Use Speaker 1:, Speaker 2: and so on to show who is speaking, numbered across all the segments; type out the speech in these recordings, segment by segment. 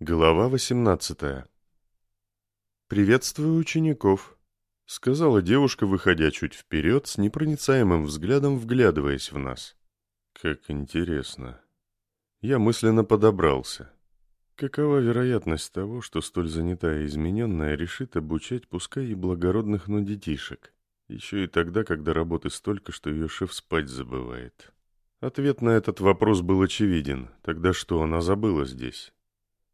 Speaker 1: Глава 18 «Приветствую учеников», — сказала девушка, выходя чуть вперед, с непроницаемым взглядом вглядываясь в нас. «Как интересно». Я мысленно подобрался. Какова вероятность того, что столь занятая и измененная решит обучать пускай и благородных, но детишек? Еще и тогда, когда работы столько, что ее шеф спать забывает. Ответ на этот вопрос был очевиден. Тогда что она забыла здесь?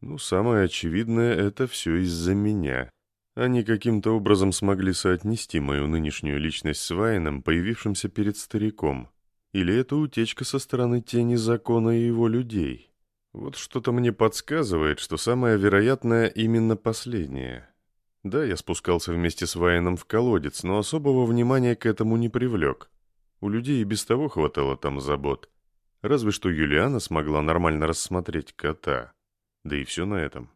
Speaker 1: Ну, самое очевидное, это все из-за меня. Они каким-то образом смогли соотнести мою нынешнюю личность с Вайном, появившимся перед стариком. Или это утечка со стороны тени закона и его людей? Вот что-то мне подсказывает, что самое вероятное именно последнее. Да, я спускался вместе с Вайном в колодец, но особого внимания к этому не привлек. У людей и без того хватало там забот. Разве что Юлиана смогла нормально рассмотреть кота. Да и все на этом.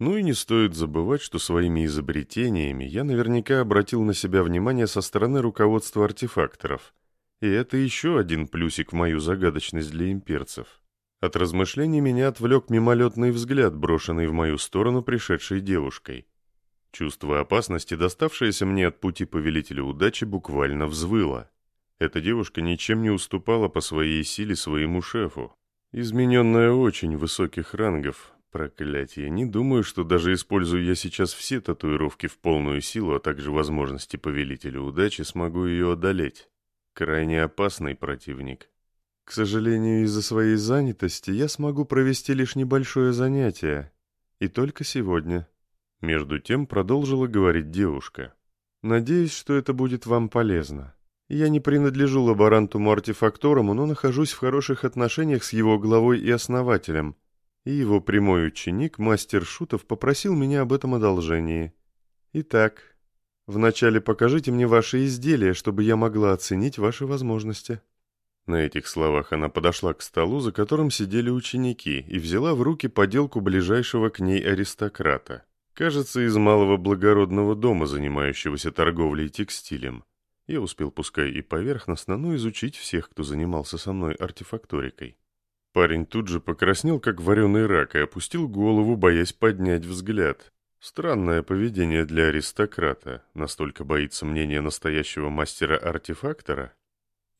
Speaker 1: Ну и не стоит забывать, что своими изобретениями я наверняка обратил на себя внимание со стороны руководства артефакторов. И это еще один плюсик в мою загадочность для имперцев. От размышлений меня отвлек мимолетный взгляд, брошенный в мою сторону пришедшей девушкой. Чувство опасности, доставшееся мне от пути повелителя удачи, буквально взвыло. Эта девушка ничем не уступала по своей силе своему шефу. Измененная очень высоких рангов, Проклятие, не думаю, что даже используя я сейчас все татуировки в полную силу, а также возможности повелителя удачи, смогу ее одолеть. Крайне опасный противник. К сожалению, из-за своей занятости я смогу провести лишь небольшое занятие. И только сегодня. Между тем продолжила говорить девушка. Надеюсь, что это будет вам полезно. Я не принадлежу лаборанту-артефакторуму, но нахожусь в хороших отношениях с его главой и основателем – и его прямой ученик, мастер Шутов, попросил меня об этом одолжении. Итак, вначале покажите мне ваши изделия, чтобы я могла оценить ваши возможности». На этих словах она подошла к столу, за которым сидели ученики, и взяла в руки поделку ближайшего к ней аристократа. Кажется, из малого благородного дома, занимающегося торговлей текстилем. Я успел, пускай и поверхностно, но изучить всех, кто занимался со мной артефакторикой. Парень тут же покраснел, как вареный рак, и опустил голову, боясь поднять взгляд. Странное поведение для аристократа. Настолько боится мнения настоящего мастера-артефактора.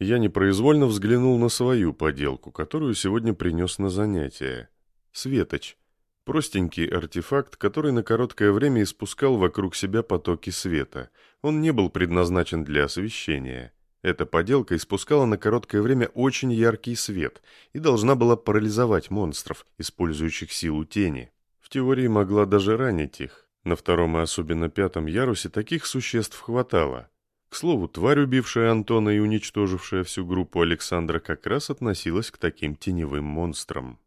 Speaker 1: Я непроизвольно взглянул на свою поделку, которую сегодня принес на занятие. Светоч. Простенький артефакт, который на короткое время испускал вокруг себя потоки света. Он не был предназначен для освещения. Эта поделка испускала на короткое время очень яркий свет и должна была парализовать монстров, использующих силу тени. В теории могла даже ранить их. На втором и особенно пятом ярусе таких существ хватало. К слову, тварь, убившая Антона и уничтожившая всю группу Александра, как раз относилась к таким теневым монстрам.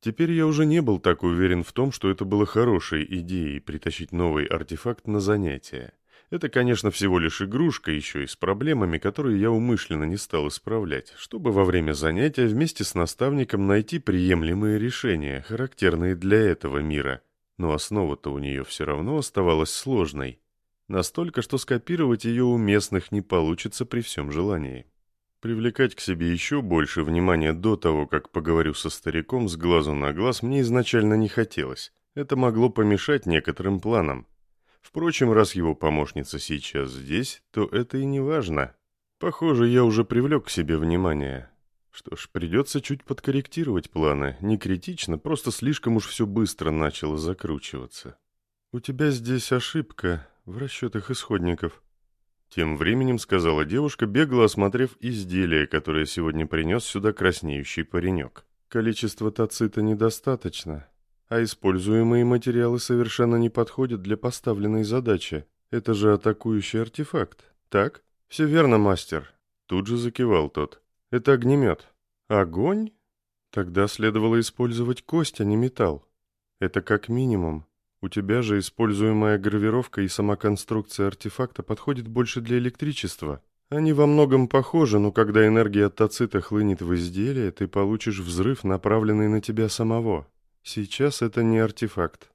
Speaker 1: Теперь я уже не был так уверен в том, что это было хорошей идеей притащить новый артефакт на занятия. Это, конечно, всего лишь игрушка, еще и с проблемами, которые я умышленно не стал исправлять, чтобы во время занятия вместе с наставником найти приемлемые решения, характерные для этого мира. Но основа-то у нее все равно оставалась сложной. Настолько, что скопировать ее у местных не получится при всем желании. Привлекать к себе еще больше внимания до того, как поговорю со стариком с глазу на глаз, мне изначально не хотелось. Это могло помешать некоторым планам. Впрочем, раз его помощница сейчас здесь, то это и не важно. Похоже, я уже привлек к себе внимание. Что ж, придется чуть подкорректировать планы. Не критично, просто слишком уж все быстро начало закручиваться. «У тебя здесь ошибка в расчетах исходников», тем временем сказала девушка, бегло осмотрев изделие, которое сегодня принес сюда краснеющий паренек. «Количество тацита недостаточно а используемые материалы совершенно не подходят для поставленной задачи. Это же атакующий артефакт, так? Все верно, мастер. Тут же закивал тот. Это огнемет. Огонь? Тогда следовало использовать кость, а не металл. Это как минимум. У тебя же используемая гравировка и сама конструкция артефакта подходит больше для электричества. Они во многом похожи, но когда энергия от тацита хлынет в изделие, ты получишь взрыв, направленный на тебя самого. Сейчас это не артефакт.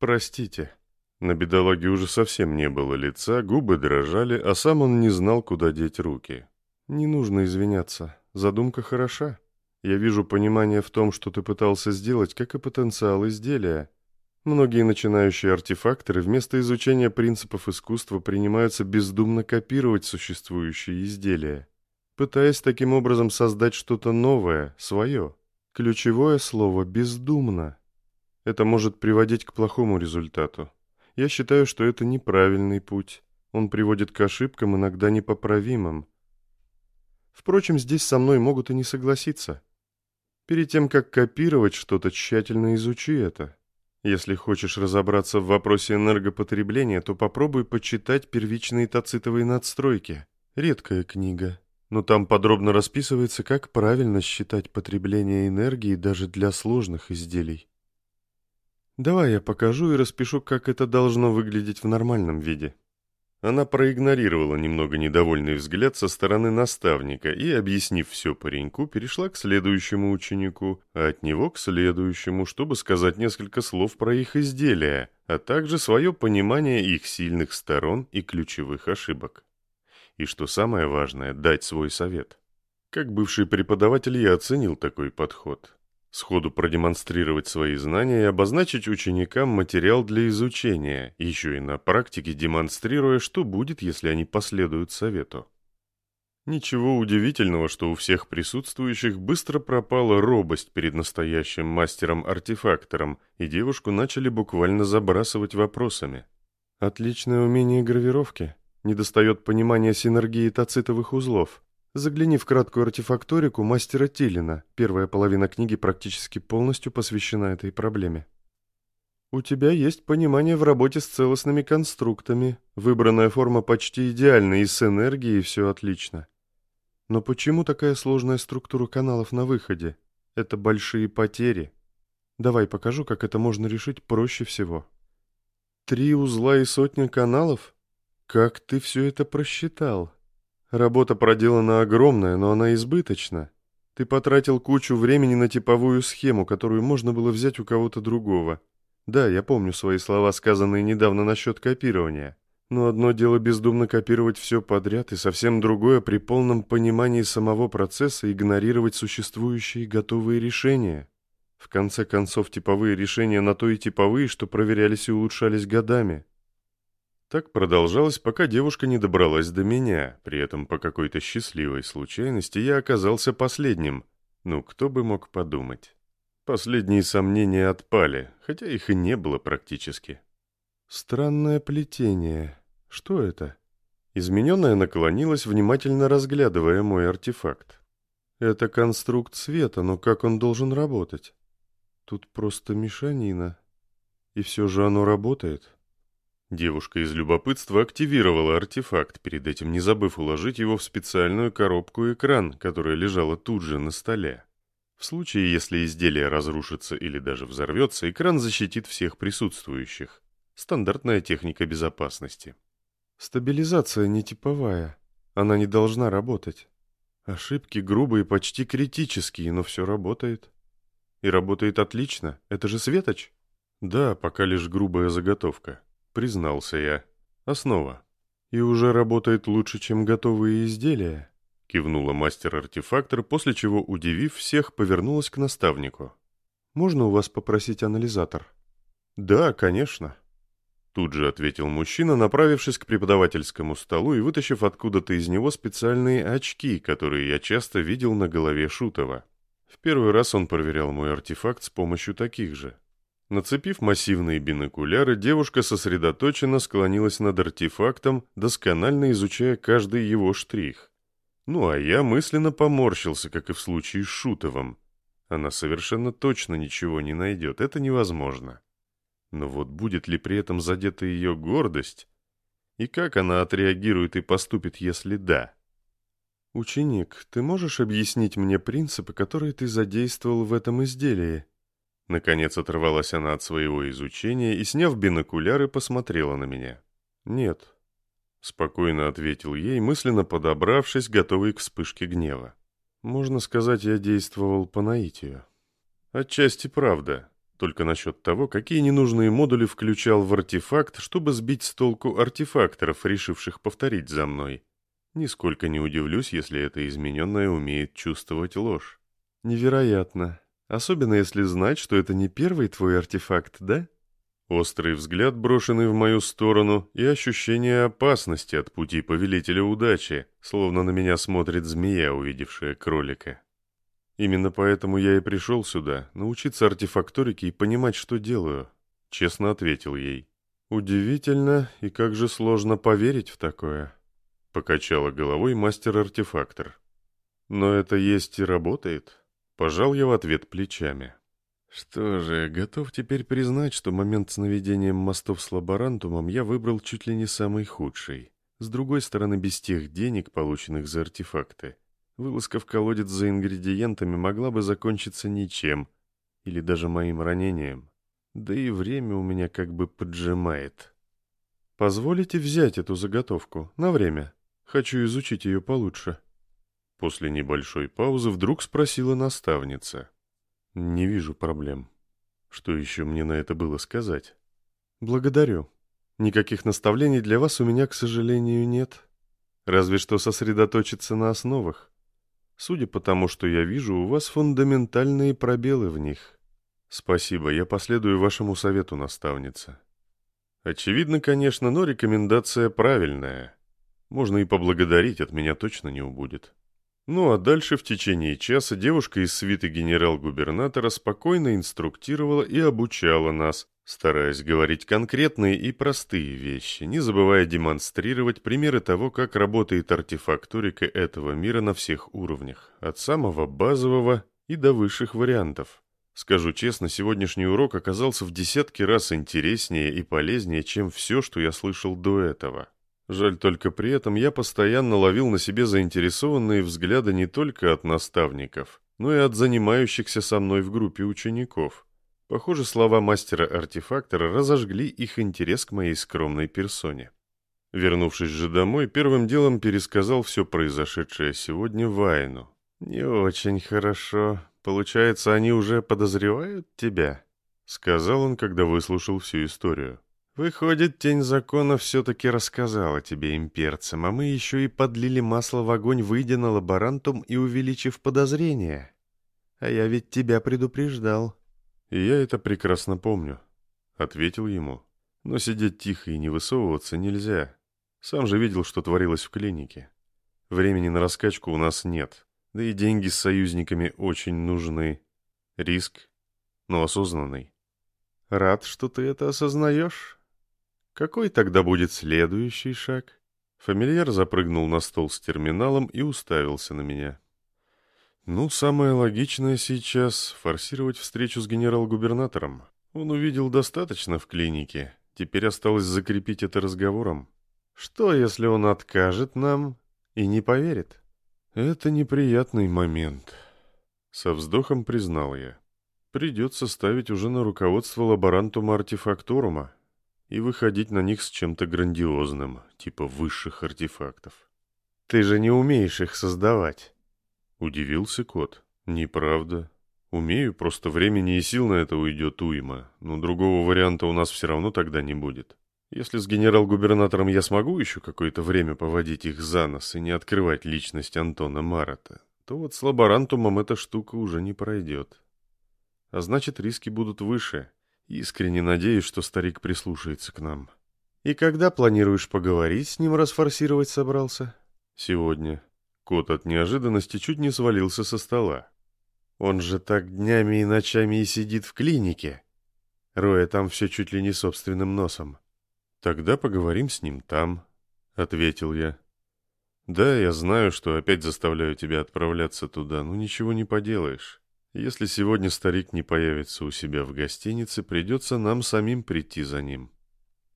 Speaker 1: Простите. На бедолаге уже совсем не было лица, губы дрожали, а сам он не знал, куда деть руки. Не нужно извиняться. Задумка хороша. Я вижу понимание в том, что ты пытался сделать, как и потенциал изделия. Многие начинающие артефакторы вместо изучения принципов искусства принимаются бездумно копировать существующие изделия, пытаясь таким образом создать что-то новое, свое. Ключевое слово «бездумно». Это может приводить к плохому результату. Я считаю, что это неправильный путь. Он приводит к ошибкам, иногда непоправимым. Впрочем, здесь со мной могут и не согласиться. Перед тем, как копировать что-то, тщательно изучи это. Если хочешь разобраться в вопросе энергопотребления, то попробуй почитать первичные тацитовые надстройки. Редкая книга, но там подробно расписывается, как правильно считать потребление энергии даже для сложных изделий. Давай я покажу и распишу, как это должно выглядеть в нормальном виде. Она проигнорировала немного недовольный взгляд со стороны наставника и, объяснив все пареньку, перешла к следующему ученику, а от него к следующему, чтобы сказать несколько слов про их изделия, а также свое понимание их сильных сторон и ключевых ошибок и, что самое важное, дать свой совет. Как бывший преподаватель я оценил такой подход. Сходу продемонстрировать свои знания и обозначить ученикам материал для изучения, еще и на практике демонстрируя, что будет, если они последуют совету. Ничего удивительного, что у всех присутствующих быстро пропала робость перед настоящим мастером-артефактором, и девушку начали буквально забрасывать вопросами. «Отличное умение гравировки», Недостает понимания синергии тацитовых узлов. Загляни в краткую артефакторику мастера Тилина. Первая половина книги практически полностью посвящена этой проблеме. У тебя есть понимание в работе с целостными конструктами. Выбранная форма почти идеальна, и с энергией все отлично. Но почему такая сложная структура каналов на выходе? Это большие потери. Давай покажу, как это можно решить проще всего. Три узла и сотня каналов? «Как ты все это просчитал? Работа проделана огромная, но она избыточна. Ты потратил кучу времени на типовую схему, которую можно было взять у кого-то другого. Да, я помню свои слова, сказанные недавно насчет копирования. Но одно дело бездумно копировать все подряд, и совсем другое при полном понимании самого процесса игнорировать существующие готовые решения. В конце концов, типовые решения на то и типовые, что проверялись и улучшались годами. Так продолжалось, пока девушка не добралась до меня, при этом по какой-то счастливой случайности я оказался последним. Ну, кто бы мог подумать. Последние сомнения отпали, хотя их и не было практически. Странное плетение. Что это? Измененная наклонилась, внимательно разглядывая мой артефакт. Это конструкт света, но как он должен работать? Тут просто мешанина. И все же оно работает. Девушка из любопытства активировала артефакт, перед этим не забыв уложить его в специальную коробку-экран, которая лежала тут же на столе. В случае, если изделие разрушится или даже взорвется, экран защитит всех присутствующих. Стандартная техника безопасности. Стабилизация не типовая. Она не должна работать. Ошибки грубые, почти критические, но все работает. И работает отлично. Это же светоч? Да, пока лишь грубая заготовка признался я. «Основа. И уже работает лучше, чем готовые изделия?» Кивнула мастер-артефактор, после чего, удивив всех, повернулась к наставнику. «Можно у вас попросить анализатор?» «Да, конечно». Тут же ответил мужчина, направившись к преподавательскому столу и вытащив откуда-то из него специальные очки, которые я часто видел на голове Шутова. В первый раз он проверял мой артефакт с помощью таких же. Нацепив массивные бинокуляры, девушка сосредоточенно склонилась над артефактом, досконально изучая каждый его штрих. Ну а я мысленно поморщился, как и в случае с Шутовым. Она совершенно точно ничего не найдет, это невозможно. Но вот будет ли при этом задета ее гордость? И как она отреагирует и поступит, если да? «Ученик, ты можешь объяснить мне принципы, которые ты задействовал в этом изделии?» Наконец оторвалась она от своего изучения и, сняв бинокуляры, посмотрела на меня. «Нет», — спокойно ответил ей, мысленно подобравшись, готовый к вспышке гнева. «Можно сказать, я действовал по наитию». «Отчасти правда, только насчет того, какие ненужные модули включал в артефакт, чтобы сбить с толку артефакторов, решивших повторить за мной. Нисколько не удивлюсь, если это измененное умеет чувствовать ложь. Невероятно. Особенно если знать, что это не первый твой артефакт, да? Острый взгляд, брошенный в мою сторону, и ощущение опасности от пути повелителя удачи, словно на меня смотрит змея, увидевшая кролика. Именно поэтому я и пришел сюда, научиться артефакторике и понимать, что делаю, честно ответил ей. Удивительно и как же сложно поверить в такое, покачала головой мастер-артефактор. Но это есть и работает, пожал я в ответ плечами. Что же, готов теперь признать, что момент с наведением мостов с лаборантумом я выбрал чуть ли не самый худший. С другой стороны, без тех денег, полученных за артефакты, вылазка в колодец за ингредиентами могла бы закончиться ничем, или даже моим ранением. Да и время у меня как бы поджимает. Позволите взять эту заготовку на время? Хочу изучить ее получше. После небольшой паузы вдруг спросила наставница. Не вижу проблем. Что еще мне на это было сказать? Благодарю. Никаких наставлений для вас у меня, к сожалению, нет. Разве что сосредоточиться на основах. Судя по тому, что я вижу, у вас фундаментальные пробелы в них. Спасибо, я последую вашему совету, наставница. Очевидно, конечно, но рекомендация правильная. Можно и поблагодарить, от меня точно не убудет. Ну а дальше в течение часа девушка из свиты генерал-губернатора спокойно инструктировала и обучала нас, стараясь говорить конкретные и простые вещи, не забывая демонстрировать примеры того, как работает артефакторика этого мира на всех уровнях, от самого базового и до высших вариантов. Скажу честно, сегодняшний урок оказался в десятки раз интереснее и полезнее, чем все, что я слышал до этого. Жаль только при этом я постоянно ловил на себе заинтересованные взгляды не только от наставников, но и от занимающихся со мной в группе учеников. Похоже, слова мастера-артефактора разожгли их интерес к моей скромной персоне. Вернувшись же домой, первым делом пересказал все произошедшее сегодня Вайну. «Не очень хорошо. Получается, они уже подозревают тебя?» — сказал он, когда выслушал всю историю. Выходит, тень закона все-таки рассказала тебе, имперцам, а мы еще и подлили масло в огонь, выйдя на лаборантум и увеличив подозрения. А я ведь тебя предупреждал. И я это прекрасно помню, — ответил ему. Но сидеть тихо и не высовываться нельзя. Сам же видел, что творилось в клинике. Времени на раскачку у нас нет, да и деньги с союзниками очень нужны. Риск, но осознанный. Рад, что ты это осознаешь. Какой тогда будет следующий шаг? Фамильяр запрыгнул на стол с терминалом и уставился на меня. Ну, самое логичное сейчас — форсировать встречу с генерал-губернатором. Он увидел достаточно в клинике. Теперь осталось закрепить это разговором. Что, если он откажет нам и не поверит? Это неприятный момент. Со вздохом признал я. Придется ставить уже на руководство лаборантума артефакторума и выходить на них с чем-то грандиозным, типа высших артефактов. «Ты же не умеешь их создавать!» Удивился кот. «Неправда. Умею, просто времени и сил на это уйдет уйма, но другого варианта у нас все равно тогда не будет. Если с генерал-губернатором я смогу еще какое-то время поводить их за нос и не открывать личность Антона Марата, то вот с лаборантумом эта штука уже не пройдет. А значит, риски будут выше, Искренне надеюсь, что старик прислушается к нам. И когда планируешь поговорить с ним, расфорсировать собрался? Сегодня. Кот от неожиданности чуть не свалился со стола. Он же так днями и ночами и сидит в клинике. Роя там все чуть ли не собственным носом. Тогда поговорим с ним там, — ответил я. Да, я знаю, что опять заставляю тебя отправляться туда, но ничего не поделаешь. Если сегодня старик не появится у себя в гостинице, придется нам самим прийти за ним.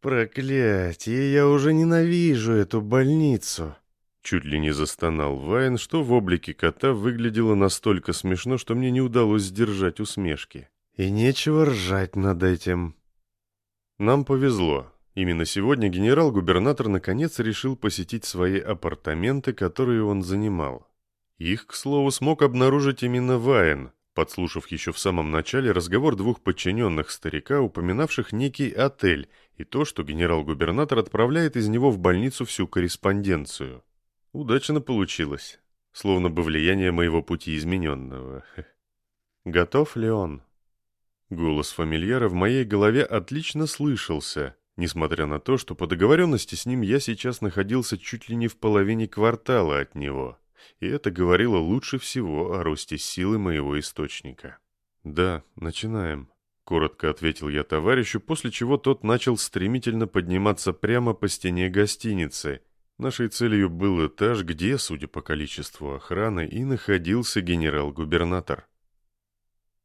Speaker 1: Проклятие, я уже ненавижу эту больницу. Чуть ли не застонал Вайн, что в облике кота выглядело настолько смешно, что мне не удалось сдержать усмешки. И нечего ржать над этим. Нам повезло. Именно сегодня генерал-губернатор наконец решил посетить свои апартаменты, которые он занимал. Их, к слову, смог обнаружить именно Вайн, подслушав еще в самом начале разговор двух подчиненных старика, упоминавших некий отель, и то, что генерал-губернатор отправляет из него в больницу всю корреспонденцию. Удачно получилось, словно бы влияние моего пути измененного. Готов ли он? Голос фамильяра в моей голове отлично слышался, несмотря на то, что по договоренности с ним я сейчас находился чуть ли не в половине квартала от него, и это говорило лучше всего о росте силы моего источника. «Да, начинаем», — коротко ответил я товарищу, после чего тот начал стремительно подниматься прямо по стене гостиницы. Нашей целью был этаж, где, судя по количеству охраны, и находился генерал-губернатор.